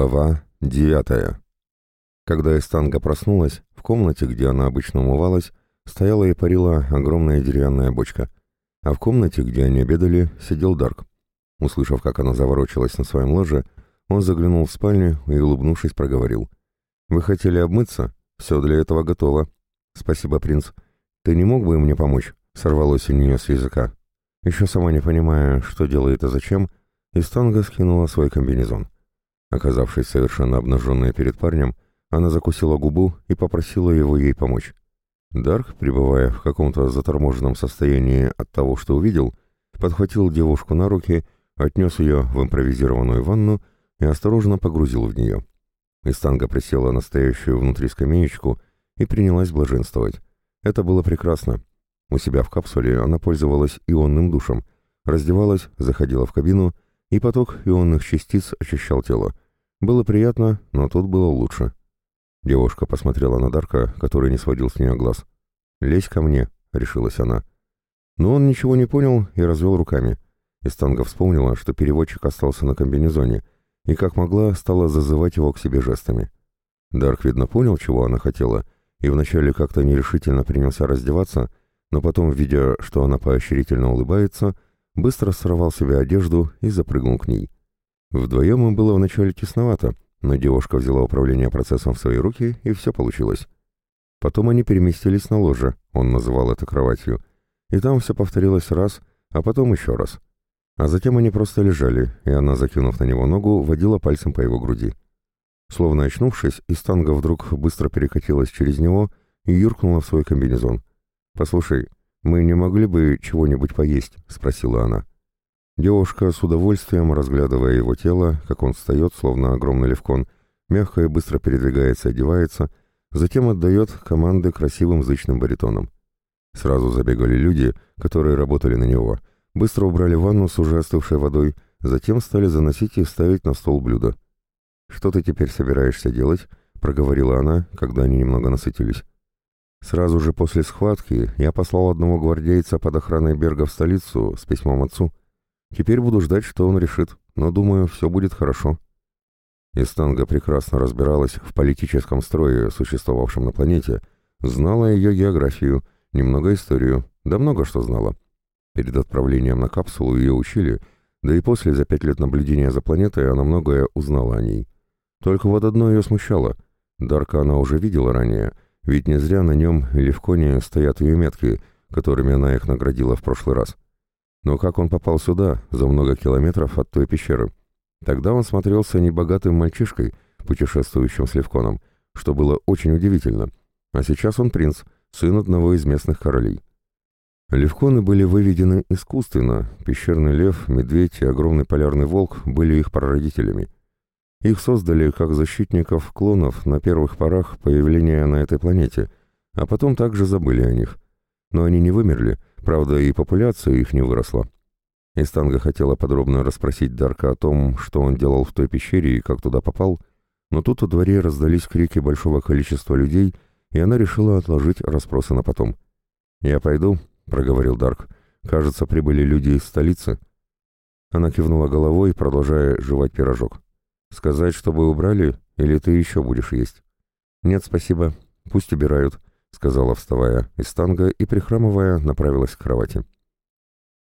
Глава девятая. Когда Эстанга проснулась, в комнате, где она обычно умывалась, стояла и парила огромная деревянная бочка, а в комнате, где они обедали, сидел Дарк. Услышав, как она заворочилась на своем ложе, он заглянул в спальню и, улыбнувшись, проговорил. «Вы хотели обмыться? Все для этого готово. Спасибо, принц. Ты не мог бы мне помочь?» — сорвалось у нее с языка. Еще сама не понимая, что делает и зачем, Истанга скинула свой комбинезон. Оказавшись совершенно обнаженной перед парнем, она закусила губу и попросила его ей помочь. Дарк, пребывая в каком-то заторможенном состоянии от того, что увидел, подхватил девушку на руки, отнес ее в импровизированную ванну и осторожно погрузил в нее. Истанга присела на стоящую внутри скамеечку и принялась блаженствовать. Это было прекрасно. У себя в капсуле она пользовалась ионным душем, раздевалась, заходила в кабину — и поток ионных частиц очищал тело. Было приятно, но тут было лучше. Девушка посмотрела на Дарка, который не сводил с нее глаз. «Лезь ко мне», — решилась она. Но он ничего не понял и развел руками. Истанга вспомнила, что переводчик остался на комбинезоне, и как могла, стала зазывать его к себе жестами. Дарк, видно, понял, чего она хотела, и вначале как-то нерешительно принялся раздеваться, но потом, видя, что она поощрительно улыбается, — быстро сорвал себе одежду и запрыгнул к ней. Вдвоем им было вначале тесновато, но девушка взяла управление процессом в свои руки, и все получилось. Потом они переместились на ложе, он называл это кроватью, и там все повторилось раз, а потом еще раз. А затем они просто лежали, и она, закинув на него ногу, водила пальцем по его груди. Словно очнувшись, Истанга вдруг быстро перекатилась через него и юркнула в свой комбинезон. «Послушай, «Мы не могли бы чего-нибудь поесть?» — спросила она. Девушка с удовольствием, разглядывая его тело, как он встает, словно огромный левкон, мягко и быстро передвигается одевается, затем отдает команды красивым зычным баритоном. Сразу забегали люди, которые работали на него, быстро убрали ванну с уже остывшей водой, затем стали заносить и ставить на стол блюда. «Что ты теперь собираешься делать?» — проговорила она, когда они немного насытились. Сразу же после схватки я послал одного гвардейца под охраной Берга в столицу с письмом отцу. Теперь буду ждать, что он решит, но думаю, все будет хорошо. Истанга прекрасно разбиралась в политическом строе, существовавшем на планете, знала ее географию, немного историю, да много что знала. Перед отправлением на капсулу ее учили, да и после за пять лет наблюдения за планетой она многое узнала о ней. Только вот одно ее смущало. Дарка она уже видела ранее — ведь не зря на нем или в коне стоят ее метки, которыми она их наградила в прошлый раз. Но как он попал сюда, за много километров от той пещеры? Тогда он смотрелся небогатым мальчишкой, путешествующим с Левконом, что было очень удивительно. А сейчас он принц, сын одного из местных королей. Левконы были выведены искусственно, пещерный лев, медведь и огромный полярный волк были их прародителями. Их создали как защитников клонов на первых порах появления на этой планете, а потом также забыли о них. Но они не вымерли, правда и популяция их не выросла. Истанга хотела подробно расспросить Дарка о том, что он делал в той пещере и как туда попал, но тут у дворе раздались крики большого количества людей, и она решила отложить расспросы на потом. «Я пойду», — проговорил Дарк. «Кажется, прибыли люди из столицы». Она кивнула головой, продолжая жевать пирожок. «Сказать, чтобы убрали, или ты еще будешь есть?» «Нет, спасибо. Пусть убирают», — сказала, вставая из танга и, прихрамывая, направилась к кровати.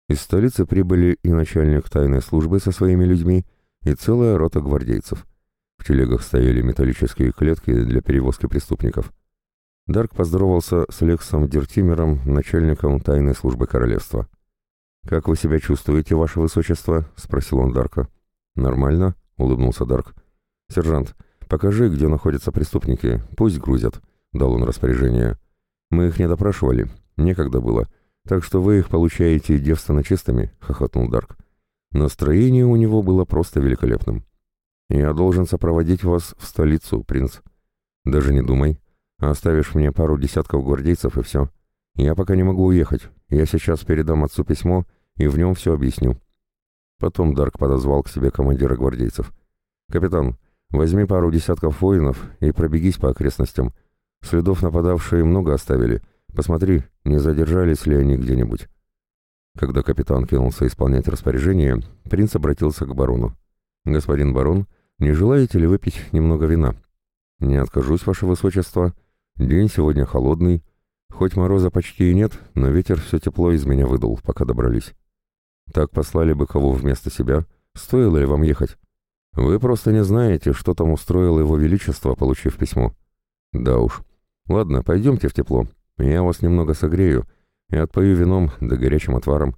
Из столицы прибыли и начальник тайной службы со своими людьми, и целая рота гвардейцев. В телегах стояли металлические клетки для перевозки преступников. Дарк поздоровался с Лексом Дертимером, начальником тайной службы королевства. «Как вы себя чувствуете, ваше высочество?» — спросил он Дарка. «Нормально», — улыбнулся Дарк. «Сержант, покажи, где находятся преступники, пусть грузят», — дал он распоряжение. «Мы их не допрашивали, некогда было, так что вы их получаете девственно чистыми», — хохотнул Дарк. Настроение у него было просто великолепным. «Я должен сопроводить вас в столицу, принц. Даже не думай. Оставишь мне пару десятков гвардейцев и все. Я пока не могу уехать. Я сейчас передам отцу письмо и в нем все объясню. Потом Дарк подозвал к себе командира гвардейцев. «Капитан, возьми пару десятков воинов и пробегись по окрестностям. Следов нападавшие много оставили. Посмотри, не задержались ли они где-нибудь». Когда капитан кинулся исполнять распоряжение, принц обратился к барону. «Господин барон, Не желаете ли выпить немного вина? Не откажусь, ваше высочество. День сегодня холодный. Хоть мороза почти и нет, но ветер все тепло из меня выдул, пока добрались. Так послали бы кого вместо себя. Стоило ли вам ехать? Вы просто не знаете, что там устроило его величество, получив письмо. Да уж. Ладно, пойдемте в тепло. Я вас немного согрею и отпою вином да горячим отваром.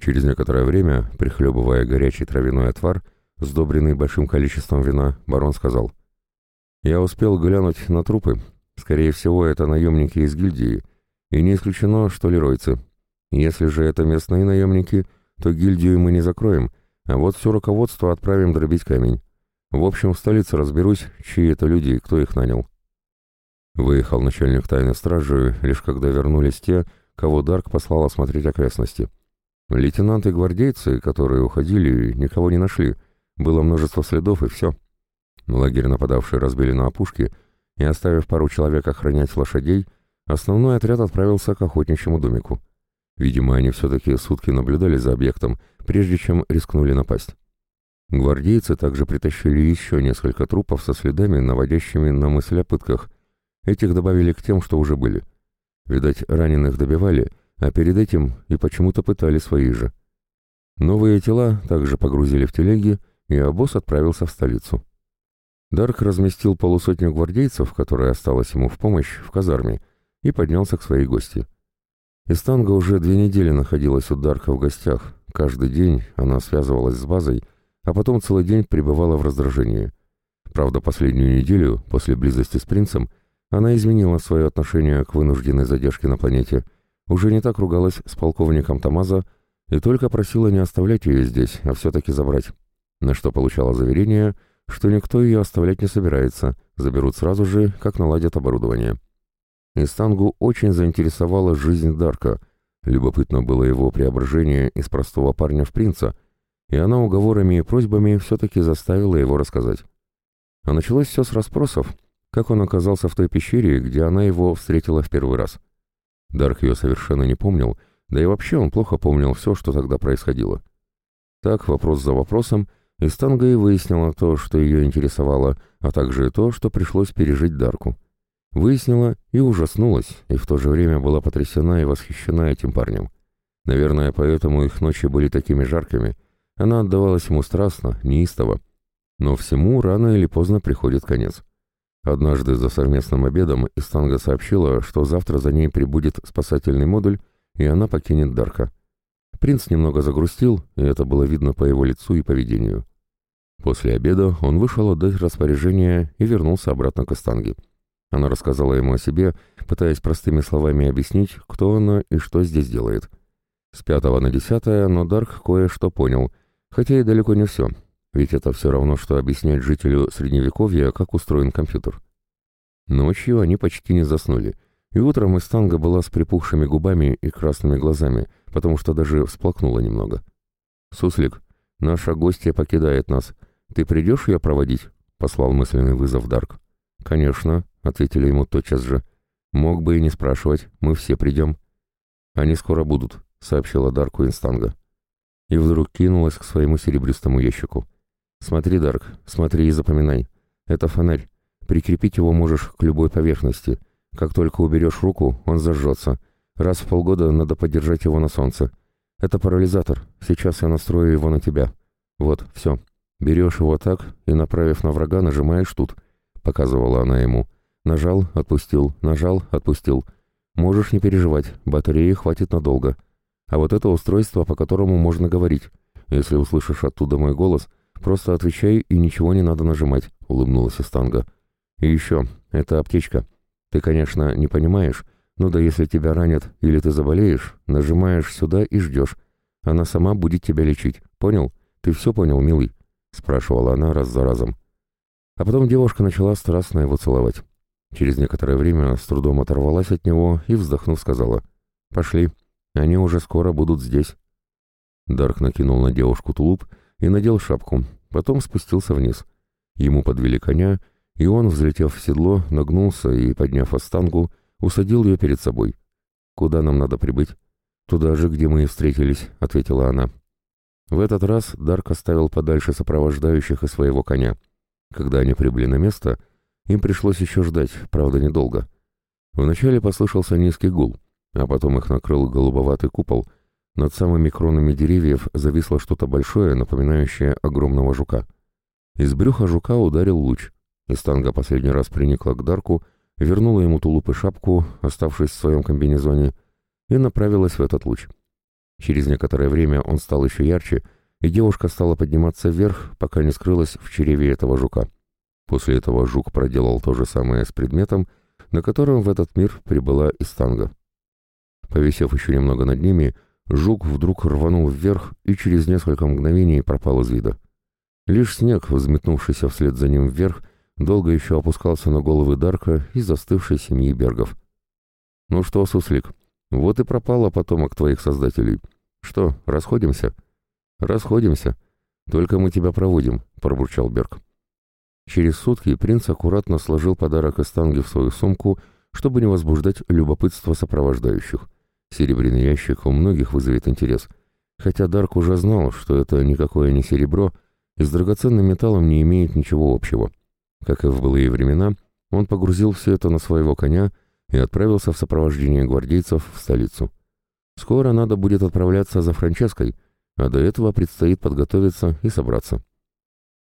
Через некоторое время, прихлебывая горячий травяной отвар, сдобренный большим количеством вина, барон сказал. «Я успел глянуть на трупы. Скорее всего, это наемники из гильдии, и не исключено, что леройцы. Если же это местные наемники, то гильдию мы не закроем, а вот все руководство отправим дробить камень. В общем, в столице разберусь, чьи это люди и кто их нанял. Выехал начальник тайной стражи, лишь когда вернулись те, кого Дарк послал осмотреть окрестности. Лейтенанты и гвардейцы, которые уходили, никого не нашли. Было множество следов и все. Лагерь нападавшие разбили на опушке, и, оставив пару человек охранять лошадей, основной отряд отправился к охотничьему домику. Видимо, они все-таки сутки наблюдали за объектом, прежде чем рискнули напасть. Гвардейцы также притащили еще несколько трупов со следами, наводящими на мысль о пытках. Этих добавили к тем, что уже были. Видать, раненых добивали, а перед этим и почему-то пытали свои же. Новые тела также погрузили в телеги, и обоз отправился в столицу. Дарк разместил полусотню гвардейцев, которая осталась ему в помощь, в казарме, и поднялся к своей гости. Истанга уже две недели находилась у Дарка в гостях. Каждый день она связывалась с базой, а потом целый день пребывала в раздражении. Правда, последнюю неделю, после близости с принцем, она изменила свое отношение к вынужденной задержке на планете, уже не так ругалась с полковником Тамаза и только просила не оставлять ее здесь, а все-таки забрать. На что получала заверение, что никто ее оставлять не собирается, заберут сразу же, как наладят оборудование. Истангу очень заинтересовала жизнь Дарка. Любопытно было его преображение из простого парня в принца, и она уговорами и просьбами все-таки заставила его рассказать. А началось все с расспросов, как он оказался в той пещере, где она его встретила в первый раз. Дарк ее совершенно не помнил, да и вообще он плохо помнил все, что тогда происходило. Так, вопрос за вопросом, Истанга и выяснила то, что ее интересовало, а также и то, что пришлось пережить Дарку. Выяснила и ужаснулась, и в то же время была потрясена и восхищена этим парнем. Наверное, поэтому их ночи были такими жаркими. Она отдавалась ему страстно, неистово. Но всему рано или поздно приходит конец. Однажды за совместным обедом Истанга сообщила, что завтра за ней прибудет спасательный модуль, и она покинет Дарка. Принц немного загрустил, и это было видно по его лицу и поведению. После обеда он вышел отдать распоряжение и вернулся обратно к Истанге. Она рассказала ему о себе, пытаясь простыми словами объяснить, кто она и что здесь делает. С пятого на десятое, но Дарк кое-что понял, хотя и далеко не все, ведь это все равно, что объяснять жителю Средневековья, как устроен компьютер. Ночью они почти не заснули, и утром Истанга была с припухшими губами и красными глазами, потому что даже всплакнула немного. «Суслик, наша гостья покидает нас. Ты придешь ее проводить?» — послал мысленный вызов Дарк. «Конечно», ответили ему тотчас же. «Мог бы и не спрашивать, мы все придем». «Они скоро будут», — сообщила Дарку Инстанга. И вдруг кинулась к своему серебристому ящику. «Смотри, Дарк, смотри и запоминай. Это фонарь. Прикрепить его можешь к любой поверхности. Как только уберешь руку, он зажжется. Раз в полгода надо подержать его на солнце. Это парализатор. Сейчас я настрою его на тебя. Вот, все. Берешь его так и, направив на врага, нажимаешь тут», — показывала она ему. Нажал, отпустил, нажал, отпустил. Можешь не переживать, батареи хватит надолго. А вот это устройство, по которому можно говорить. Если услышишь оттуда мой голос, просто отвечай и ничего не надо нажимать», — улыбнулась Истанга. «И еще, это аптечка. Ты, конечно, не понимаешь, но да если тебя ранят или ты заболеешь, нажимаешь сюда и ждешь. Она сама будет тебя лечить. Понял? Ты все понял, милый?» — спрашивала она раз за разом. А потом девушка начала страстно его целовать. Через некоторое время с трудом оторвалась от него и, вздохнув, сказала «Пошли, они уже скоро будут здесь». Дарк накинул на девушку тулуп и надел шапку, потом спустился вниз. Ему подвели коня, и он, взлетев в седло, нагнулся и, подняв останку, усадил ее перед собой. «Куда нам надо прибыть?» «Туда же, где мы и встретились», — ответила она. В этот раз Дарк оставил подальше сопровождающих и своего коня. Когда они прибыли на место, им пришлось еще ждать, правда, недолго. Вначале послышался низкий гул, а потом их накрыл голубоватый купол. Над самыми кронами деревьев зависло что-то большое, напоминающее огромного жука. Из брюха жука ударил луч. Истанга последний раз приникла к Дарку, вернула ему тулуп и шапку, оставшись в своем комбинезоне, и направилась в этот луч. Через некоторое время он стал еще ярче, и девушка стала подниматься вверх, пока не скрылась в чреве этого жука. После этого жук проделал то же самое с предметом, на котором в этот мир прибыла Истанга. Повисев еще немного над ними, жук вдруг рванул вверх и через несколько мгновений пропал из вида. Лишь снег, взметнувшийся вслед за ним вверх, долго еще опускался на головы Дарка и застывшей семьи Бергов. «Ну что, Суслик, вот и пропало потомок твоих создателей. Что, расходимся?» «Расходимся. Только мы тебя проводим», — пробурчал Берг. Через сутки принц аккуратно сложил подарок Эстанге в свою сумку, чтобы не возбуждать любопытство сопровождающих. Серебряный ящик у многих вызовет интерес, хотя Дарк уже знал, что это никакое не серебро — и с драгоценным металлом не имеет ничего общего. Как и в былые времена, он погрузил все это на своего коня и отправился в сопровождении гвардейцев в столицу. Скоро надо будет отправляться за Франческой, а до этого предстоит подготовиться и собраться.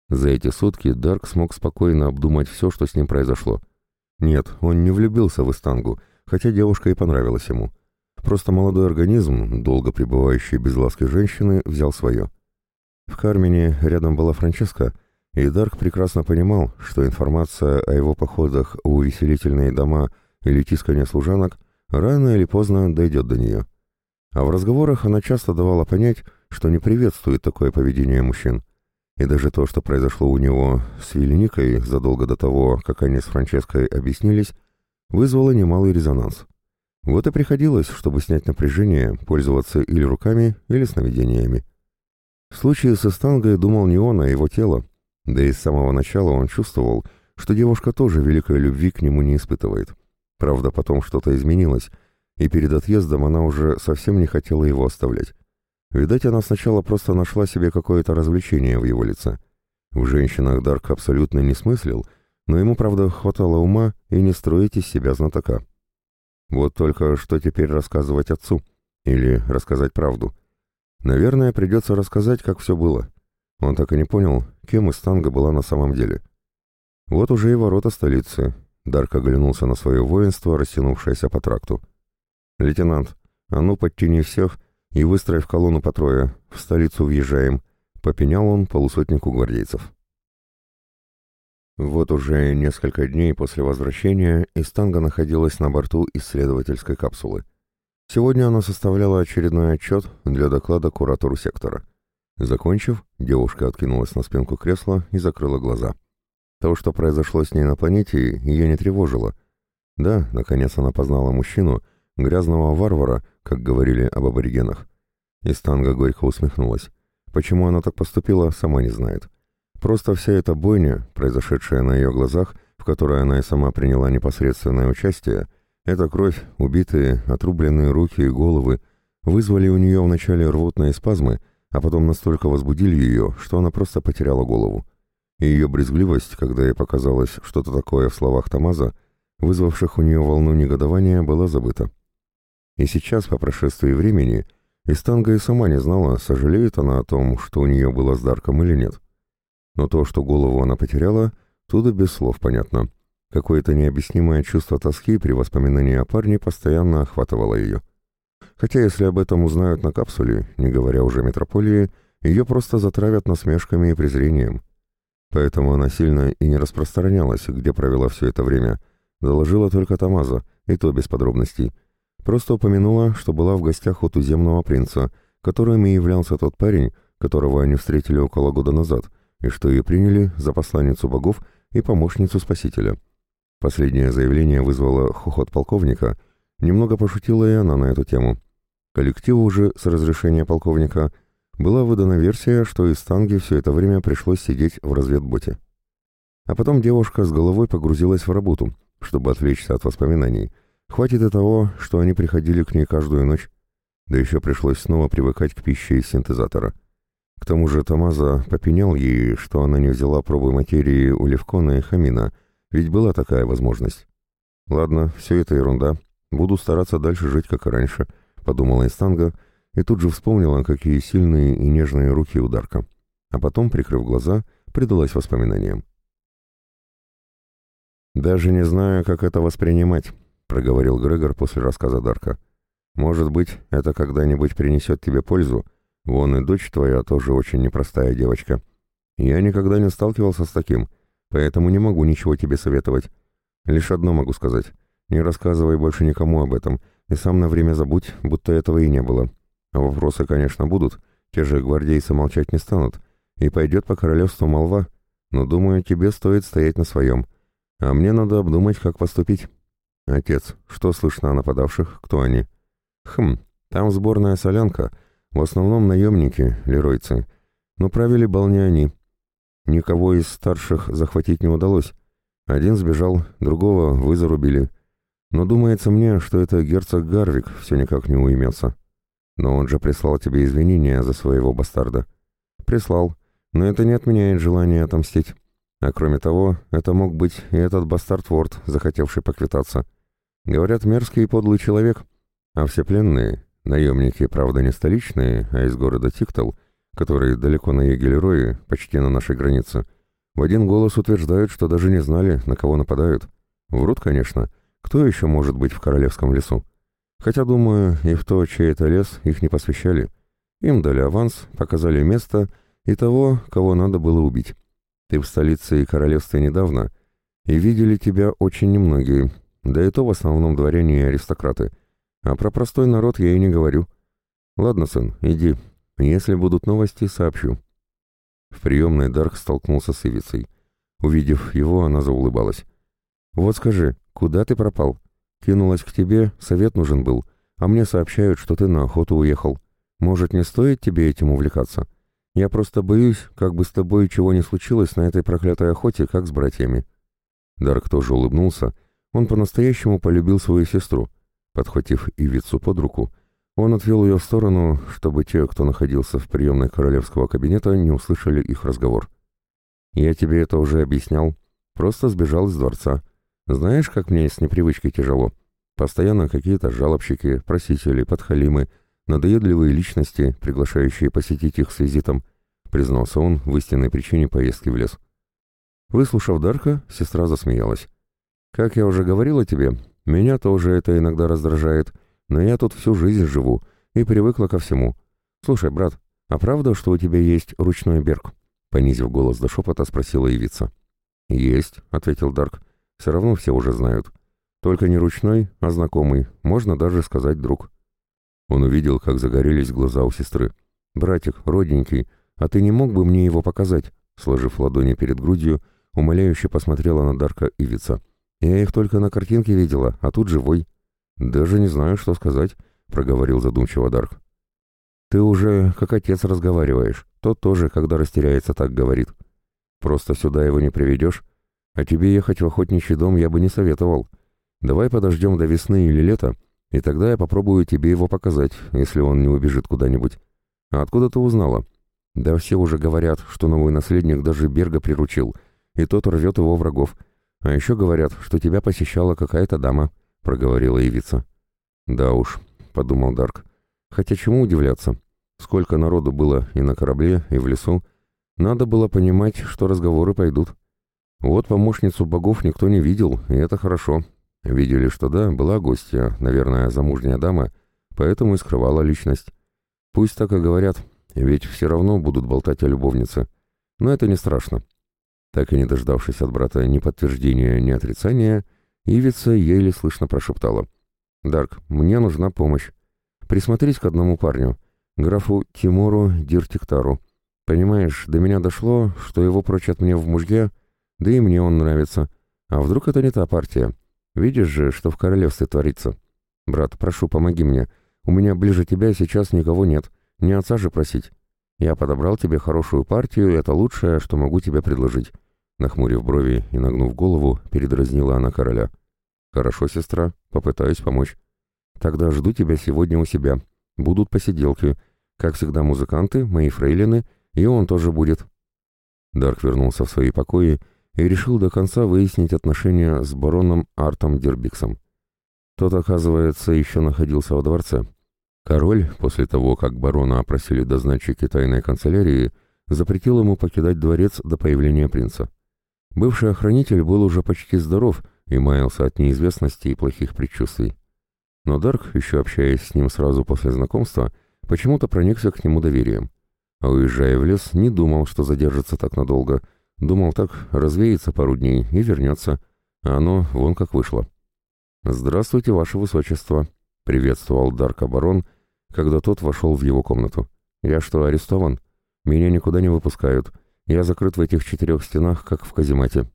За эти сутки Дарк смог спокойно обдумать все, что с ним произошло. Нет, он не влюбился в Истангу, хотя девушка и понравилась ему. Просто молодой организм, долго пребывающий без ласки женщины, взял свое. В Кармене рядом была Франческа, и Дарк прекрасно понимал, что информация о его походах в увеселительные дома или тискание служанок рано или поздно дойдет до нее. А в разговорах она часто давала понять, что не приветствует такое поведение мужчин. И даже то, что произошло у него с Вильникой задолго до того, как они с Франческой объяснились, вызвало немалый резонанс. Вот и приходилось, чтобы снять напряжение, пользоваться или руками, или сновидениями. В случае с Эстангой думал не он, а его тело, да и с самого начала он чувствовал, что девушка тоже великой любви к нему не испытывает. Правда, потом что-то изменилось, и перед отъездом она уже совсем не хотела его оставлять. Видать, она сначала просто нашла себе какое-то развлечение в его лице. В женщинах Дарк абсолютно не смыслил, но ему, правда, хватало ума и не строить из себя знатока. Вот только что теперь рассказывать отцу? Или рассказать правду? Наверное, придется рассказать, как все было. Он так и не понял, кем из танга была на самом деле. Вот уже и ворота столицы. Дарк оглянулся на свое воинство, растянувшееся по тракту. «Лейтенант, а ну подтяни всех и выстроив колонну по трое. В столицу въезжаем», — попенял он полусотнику гвардейцев. Вот уже несколько дней после возвращения Истанга находилась на борту исследовательской капсулы. Сегодня она составляла очередной отчет для доклада куратору сектора. Закончив, девушка откинулась на спинку кресла и закрыла глаза. То, что произошло с ней на планете, ее не тревожило. Да, наконец она познала мужчину, грязного варвара, как говорили об аборигенах. Истанга горько усмехнулась. Почему она так поступила, сама не знает. Просто вся эта бойня, произошедшая на ее глазах, в которой она и сама приняла непосредственное участие, эта кровь, убитые, отрубленные руки и головы вызвали у нее вначале рвотные спазмы, а потом настолько возбудили ее, что она просто потеряла голову. И ее брезгливость, когда ей показалось что-то такое в словах Тамаза, вызвавших у нее волну негодования, была забыта. И сейчас, по прошествии времени, Истанга и сама не знала, сожалеет она о том, что у нее было с Дарком или нет. Но то, что голову она потеряла, туда без слов понятно — Какое-то необъяснимое чувство тоски при воспоминании о парне постоянно охватывало ее. Хотя если об этом узнают на капсуле, не говоря уже о метрополии, ее просто затравят насмешками и презрением. Поэтому она сильно и не распространялась, где провела все это время. Доложила только Тамаза, и то без подробностей. Просто упомянула, что была в гостях у туземного принца, которым и являлся тот парень, которого они встретили около года назад, и что ее приняли за посланницу богов и помощницу спасителя. Последнее заявление вызвало хохот полковника. Немного пошутила и она на эту тему. Коллективу уже с разрешения полковника была выдана версия, что из танги все это время пришлось сидеть в разведботе. А потом девушка с головой погрузилась в работу, чтобы отвлечься от воспоминаний. Хватит и того, что они приходили к ней каждую ночь. Да еще пришлось снова привыкать к пище из синтезатора. К тому же Тамаза попенял ей, что она не взяла пробы материи у Левкона и Хамина, ведь была такая возможность. «Ладно, все это ерунда. Буду стараться дальше жить, как и раньше», — подумала Истанга, и тут же вспомнила, какие сильные и нежные руки у Дарка. А потом, прикрыв глаза, предалась воспоминаниям. «Даже не знаю, как это воспринимать», — проговорил Грегор после рассказа Дарка. «Может быть, это когда-нибудь принесет тебе пользу. Вон и дочь твоя тоже очень непростая девочка. Я никогда не сталкивался с таким, поэтому не могу ничего тебе советовать. Лишь одно могу сказать. Не рассказывай больше никому об этом, и сам на время забудь, будто этого и не было. Вопросы, конечно, будут. Те же гвардейцы молчать не станут. И пойдет по королевству молва. Но, думаю, тебе стоит стоять на своем. А мне надо обдумать, как поступить. Отец, что слышно о нападавших? Кто они? Хм, там сборная солянка. В основном наемники, леройцы. Но правили бал они. Никого из старших захватить не удалось. Один сбежал, другого вы зарубили. Но думается мне, что это герцог Гарвик все никак не уймется. Но он же прислал тебе извинения за своего бастарда. Прислал, но это не отменяет желание отомстить. А кроме того, это мог быть и этот бастард Ворд, захотевший поквитаться. Говорят, мерзкий и подлый человек. А все пленные, наемники, правда, не столичные, а из города Тиктал, которые далеко на Егелерое, почти на нашей границе, в один голос утверждают, что даже не знали, на кого нападают. Врут, конечно. Кто еще может быть в королевском лесу? Хотя, думаю, и в то, чей это лес, их не посвящали. Им дали аванс, показали место и того, кого надо было убить. Ты в столице и королевстве недавно, и видели тебя очень немногие, да и то в основном дворяне и аристократы. А про простой народ я и не говорю. Ладно, сын, иди. Если будут новости, сообщу. В приемной Дарк столкнулся с Ивицей. Увидев его, она заулыбалась. «Вот скажи, куда ты пропал? Кинулась к тебе, совет нужен был, а мне сообщают, что ты на охоту уехал. Может, не стоит тебе этим увлекаться? Я просто боюсь, как бы с тобой чего не случилось на этой проклятой охоте, как с братьями». Дарк тоже улыбнулся. Он по-настоящему полюбил свою сестру. Подхватив Ивицу под руку, он отвел ее в сторону, чтобы те, кто находился в приемной королевского кабинета, не услышали их разговор. «Я тебе это уже объяснял. Просто сбежал из дворца. Знаешь, как мне с непривычкой тяжело? Постоянно какие-то жалобщики, просители, подхалимы, надоедливые личности, приглашающие посетить их с визитом», признался он в истинной причине поездки в лес. Выслушав Дарка, сестра засмеялась. «Как я уже говорила тебе, меня тоже это иногда раздражает, но я тут всю жизнь живу и привыкла ко всему. Слушай, брат, а правда, что у тебя есть ручной берг?» Понизив голос до шепота, спросила Ивица. «Есть», — ответил Дарк. «Все равно все уже знают. Только не ручной, а знакомый, можно даже сказать друг». Он увидел, как загорелись глаза у сестры. «Братик, родненький, а ты не мог бы мне его показать?» Сложив ладони перед грудью, умоляюще посмотрела на Дарка Ивица. «Я их только на картинке видела, а тут живой». «Даже не знаю, что сказать», — проговорил задумчиво Дарк. «Ты уже как отец разговариваешь. Тот тоже, когда растеряется, так говорит. Просто сюда его не приведешь. А тебе ехать в охотничий дом я бы не советовал. Давай подождем до весны или лета, и тогда я попробую тебе его показать, если он не убежит куда-нибудь. А откуда ты узнала?» «Да все уже говорят, что новый наследник даже Берга приручил, и тот рвет его врагов. А еще говорят, что тебя посещала какая-то дама» проговорила Ивица. «Да уж», — подумал Дарк. «Хотя чему удивляться? Сколько народу было и на корабле, и в лесу. Надо было понимать, что разговоры пойдут. Вот помощницу богов никто не видел, и это хорошо. Видели, что да, была гостья, наверное, замужняя дама, поэтому и скрывала личность. Пусть так и говорят, ведь все равно будут болтать о любовнице. Но это не страшно». Так и не дождавшись от брата ни подтверждения, ни отрицания, Ивица еле слышно прошептала. «Дарк, мне нужна помощь. Присмотрись к одному парню, графу Тимуру Диртиктару. Понимаешь, до меня дошло, что его прочат мне в мужья, да и мне он нравится. А вдруг это не та партия? Видишь же, что в королевстве творится. Брат, прошу, помоги мне. У меня ближе тебя сейчас никого нет. Не отца же просить. Я подобрал тебе хорошую партию, это лучшее, что могу тебе предложить. Нахмурив брови и нагнув голову, передразнила она короля. «Хорошо, сестра, попытаюсь помочь. Тогда жду тебя сегодня у себя. Будут посиделки. Как всегда, музыканты, мои фрейлины, и он тоже будет». Дарк вернулся в свои покои и решил до конца выяснить отношения с бароном Артом Дербиксом. Тот, оказывается, еще находился во дворце. Король, после того, как барона опросили дозначики тайной канцелярии, запретил ему покидать дворец до появления принца. Бывший охранитель был уже почти здоров и маялся от неизвестности и плохих предчувствий. Но Дарк, еще общаясь с ним сразу после знакомства, почему-то проникся к нему доверием. А уезжая в лес, не думал, что задержится так надолго. Думал так, развеется пару дней и вернется. А оно вон как вышло. «Здравствуйте, ваше высочество», — приветствовал Дарк барон, когда тот вошел в его комнату. «Я что, арестован? Меня никуда не выпускают. Я закрыт в этих четырех стенах, как в каземате».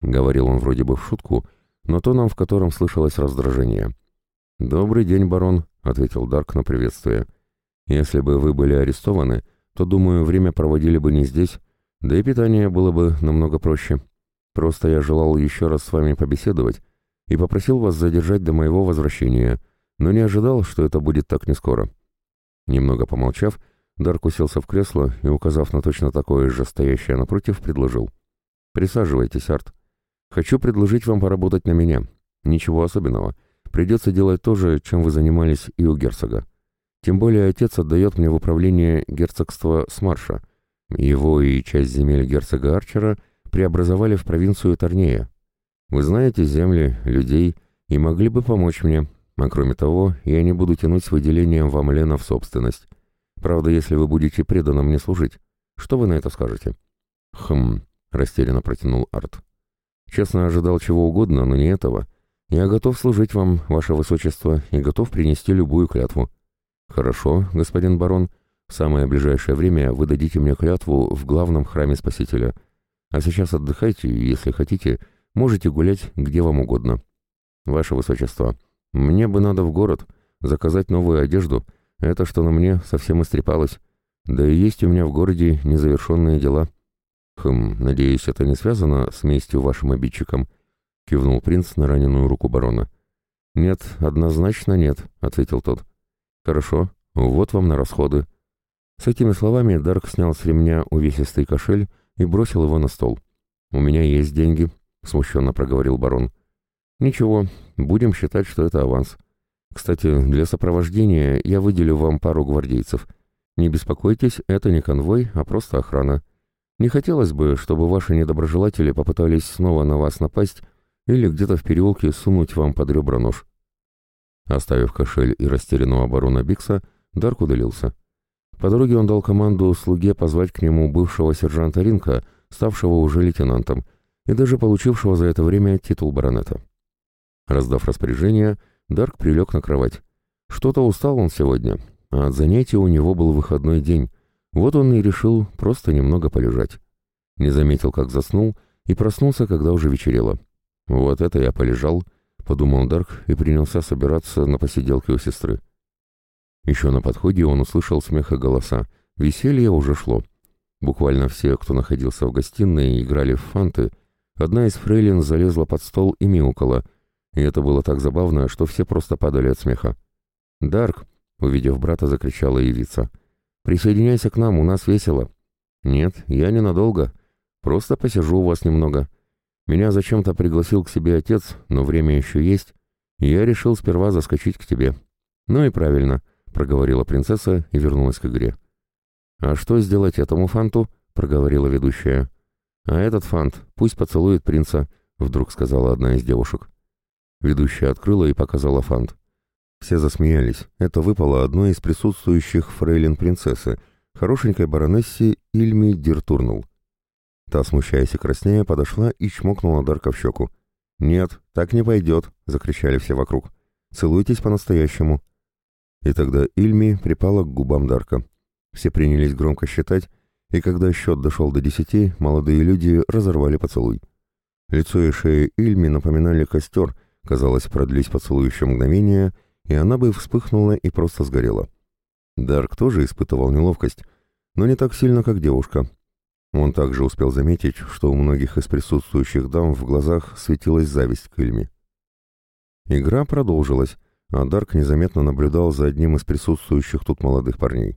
Говорил он вроде бы в шутку, но тоном, в котором слышалось раздражение. «Добрый день, барон», — ответил Дарк на приветствие. «Если бы вы были арестованы, то, думаю, время проводили бы не здесь, да и питание было бы намного проще. Просто я желал еще раз с вами побеседовать и попросил вас задержать до моего возвращения, но не ожидал, что это будет так не скоро». Немного помолчав, Дарк уселся в кресло и, указав на точно такое же стоящее напротив, предложил. «Присаживайтесь, Арт. Хочу предложить вам поработать на меня. Ничего особенного. Придется делать то же, чем вы занимались и у герцога. Тем более отец отдает мне в управление герцогство Смарша. Его и часть земель герцога Арчера преобразовали в провинцию Торнея. Вы знаете земли, людей и могли бы помочь мне. А кроме того, я не буду тянуть с выделением вам Лена в собственность. Правда, если вы будете преданно мне служить. Что вы на это скажете?» «Хм...» — растерянно протянул Арт. «Честно ожидал чего угодно, но не этого. Я готов служить вам, ваше высочество, и готов принести любую клятву. «Хорошо, господин барон. В самое ближайшее время вы дадите мне клятву в главном храме Спасителя. А сейчас отдыхайте, и, если хотите, можете гулять где вам угодно. Ваше Высочество, мне бы надо в город, заказать новую одежду. Это, что на мне, совсем истрепалось. Да и есть у меня в городе незавершенные дела». «Хм, надеюсь, это не связано с местью вашим обидчиком?» — кивнул принц на раненую руку барона. «Нет, однозначно нет», — ответил тот. «Хорошо, вот вам на расходы». С этими словами Дарк снял с ремня увесистый кошель и бросил его на стол. «У меня есть деньги», — смущенно проговорил барон. «Ничего, будем считать, что это аванс. Кстати, для сопровождения я выделю вам пару гвардейцев. Не беспокойтесь, это не конвой, а просто охрана. Не хотелось бы, чтобы ваши недоброжелатели попытались снова на вас напасть или где-то в переулке сунуть вам под ребра нож. Оставив кошель и растерянного барона Бикса, Дарк удалился. По дороге он дал команду слуге позвать к нему бывшего сержанта Ринка, ставшего уже лейтенантом, и даже получившего за это время титул баронета. Раздав распоряжение, Дарк прилег на кровать. Что-то устал он сегодня, а от занятия у него был выходной день, вот он и решил просто немного полежать. Не заметил, как заснул, и проснулся, когда уже вечерело. Вот это я полежал, — подумал Дарк и принялся собираться на посиделке у сестры. Еще на подходе он услышал смех и голоса. Веселье уже шло. Буквально все, кто находился в гостиной, играли в фанты. Одна из фрейлин залезла под стол и мяукала. И это было так забавно, что все просто падали от смеха. «Дарк!» — увидев брата, закричала явица. «Присоединяйся к нам, у нас весело». «Нет, я ненадолго. Просто посижу у вас немного. Меня зачем-то пригласил к себе отец, но время еще есть, и я решил сперва заскочить к тебе. Ну и правильно, проговорила принцесса и вернулась к игре. А что сделать этому фанту? проговорила ведущая. А этот фант пусть поцелует принца, вдруг сказала одна из девушек. Ведущая открыла и показала фант. Все засмеялись. Это выпало одной из присутствующих фрейлин принцессы, хорошенькой баронессе Ильми Диртурнул. Та, смущаясь и краснея, подошла и чмокнула Дарка в щеку. «Нет, так не пойдет!» — закричали все вокруг. «Целуйтесь по-настоящему!» И тогда Ильми припала к губам Дарка. Все принялись громко считать, и когда счет дошел до десяти, молодые люди разорвали поцелуй. Лицо и шея Ильми напоминали костер, казалось, продлись поцелуй мгновение, и она бы вспыхнула и просто сгорела. Дарк тоже испытывал неловкость, но не так сильно, как девушка, он также успел заметить, что у многих из присутствующих дам в глазах светилась зависть к Ильме. Игра продолжилась, а Дарк незаметно наблюдал за одним из присутствующих тут молодых парней.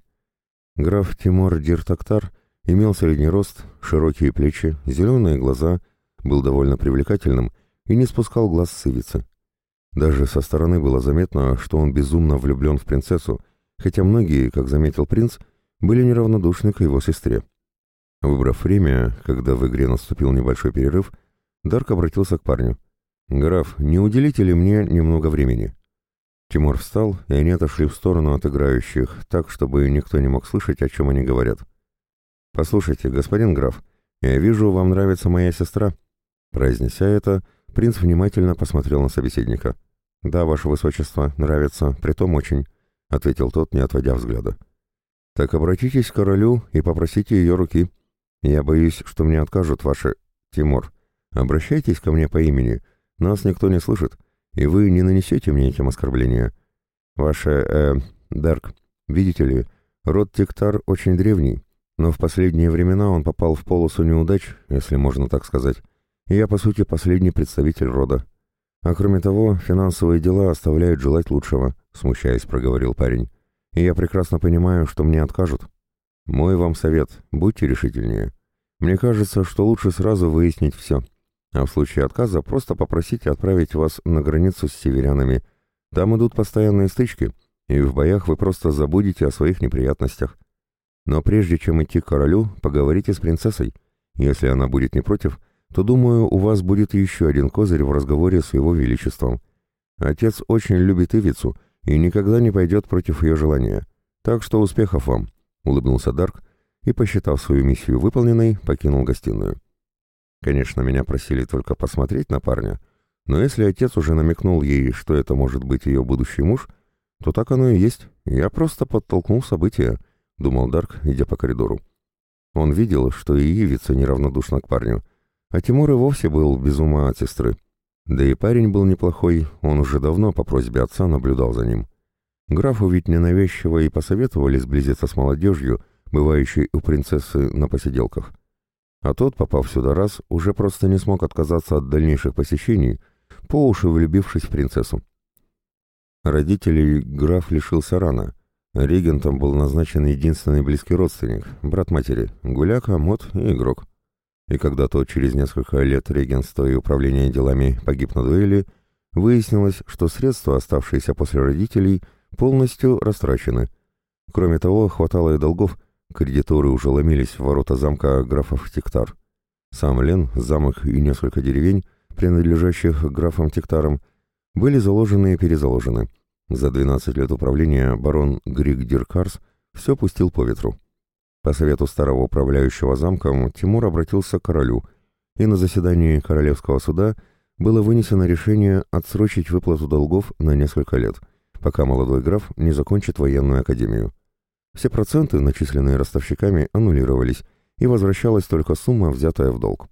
Граф Тимур Диртактар Имел средний рост, широкие плечи, зеленые глаза, был довольно привлекательным и не спускал глаз с ивицы. Даже со стороны было заметно, что он безумно влюблен в принцессу, хотя многие, как заметил принц, были неравнодушны к его сестре. Выбрав время, когда в игре наступил небольшой перерыв, Дарк обратился к парню. «Граф, не уделите ли мне немного времени?» Тимур встал, и они отошли в сторону от играющих, так, чтобы никто не мог слышать, о чем они говорят. «Послушайте, господин граф, я вижу, вам нравится моя сестра». Произнеся это, принц внимательно посмотрел на собеседника. «Да, ваше высочество, нравится, притом очень», — ответил тот, не отводя взгляда. «Так обратитесь к королю и попросите ее руки. Я боюсь, что мне откажут ваши... Тимур, обращайтесь ко мне по имени. Нас никто не слышит, и вы не нанесете мне этим оскорбления. Ваше, э, Дарк, видите ли, род Тиктар очень древний, но в последние времена он попал в полосу неудач, если можно так сказать. Я, по сути, последний представитель рода. А кроме того, финансовые дела оставляют желать лучшего, смущаясь, проговорил парень. И я прекрасно понимаю, что мне откажут. Мой вам совет, будьте решительнее. Мне кажется, что лучше сразу выяснить все. А в случае отказа просто попросите отправить вас на границу с северянами. Там идут постоянные стычки, и в боях вы просто забудете о своих неприятностях. Но прежде чем идти к королю, поговорите с принцессой. Если она будет не против, то, думаю, у вас будет еще один козырь в разговоре с его величеством. Отец очень любит Ивицу и никогда не пойдет против ее желания. Так что успехов вам!» — улыбнулся Дарк и, посчитав свою миссию выполненной, покинул гостиную. Конечно, меня просили только посмотреть на парня, но если отец уже намекнул ей, что это может быть ее будущий муж, то так оно и есть. Я просто подтолкнул события, — думал Дарк, идя по коридору. Он видел, что и Ивица неравнодушна к парню, а Тимур и вовсе был без ума от сестры. Да и парень был неплохой, он уже давно по просьбе отца наблюдал за ним. Графу ведь ненавязчиво и посоветовали сблизиться с молодежью, бывающей у принцессы на посиделках. А тот, попав сюда раз, уже просто не смог отказаться от дальнейших посещений, по уши влюбившись в принцессу. Родителей граф лишился рано — Регентом был назначен единственный близкий родственник, брат матери, гуляка, мод и игрок. И когда тот через несколько лет регентства и управления делами погиб на дуэли, выяснилось, что средства, оставшиеся после родителей, полностью растрачены. Кроме того, хватало и долгов, кредиторы уже ломились в ворота замка графов Тиктар. Сам Лен, замок и несколько деревень, принадлежащих графам Тиктарам, были заложены и перезаложены – за 12 лет управления барон Григ Диркарс все пустил по ветру. По совету старого управляющего замком Тимур обратился к королю, и на заседании Королевского суда было вынесено решение отсрочить выплату долгов на несколько лет, пока молодой граф не закончит военную академию. Все проценты, начисленные ростовщиками, аннулировались, и возвращалась только сумма, взятая в долг.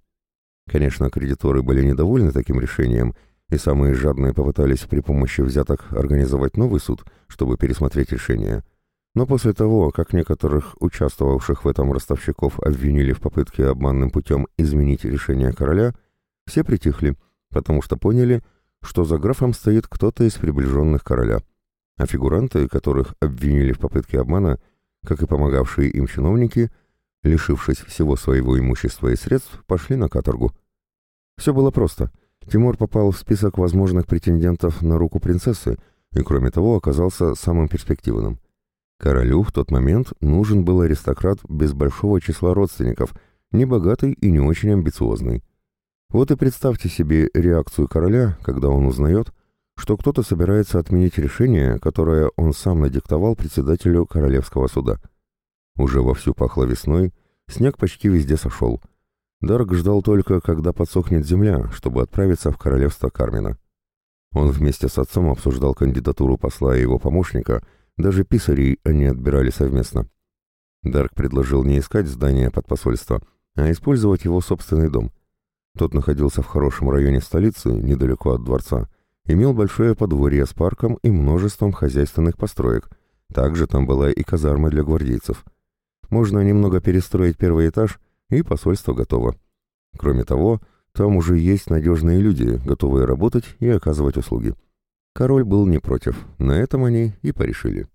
Конечно, кредиторы были недовольны таким решением – и самые жадные попытались при помощи взяток организовать новый суд, чтобы пересмотреть решение. Но после того, как некоторых участвовавших в этом ростовщиков обвинили в попытке обманным путем изменить решение короля, все притихли, потому что поняли, что за графом стоит кто-то из приближенных короля. А фигуранты, которых обвинили в попытке обмана, как и помогавшие им чиновники, лишившись всего своего имущества и средств, пошли на каторгу. Все было просто — Тимур попал в список возможных претендентов на руку принцессы и, кроме того, оказался самым перспективным. Королю в тот момент нужен был аристократ без большого числа родственников, не богатый и не очень амбициозный. Вот и представьте себе реакцию короля, когда он узнает, что кто-то собирается отменить решение, которое он сам надиктовал председателю королевского суда. Уже вовсю пахло весной, снег почти везде сошел — Дарк ждал только, когда подсохнет земля, чтобы отправиться в королевство Кармина. Он вместе с отцом обсуждал кандидатуру посла и его помощника, даже писарей они отбирали совместно. Дарк предложил не искать здание под посольство, а использовать его собственный дом. Тот находился в хорошем районе столицы, недалеко от дворца, имел большое подворье с парком и множеством хозяйственных построек. Также там была и казарма для гвардейцев. Можно немного перестроить первый этаж — и посольство готово. Кроме того, там уже есть надежные люди, готовые работать и оказывать услуги. Король был не против, на этом они и порешили.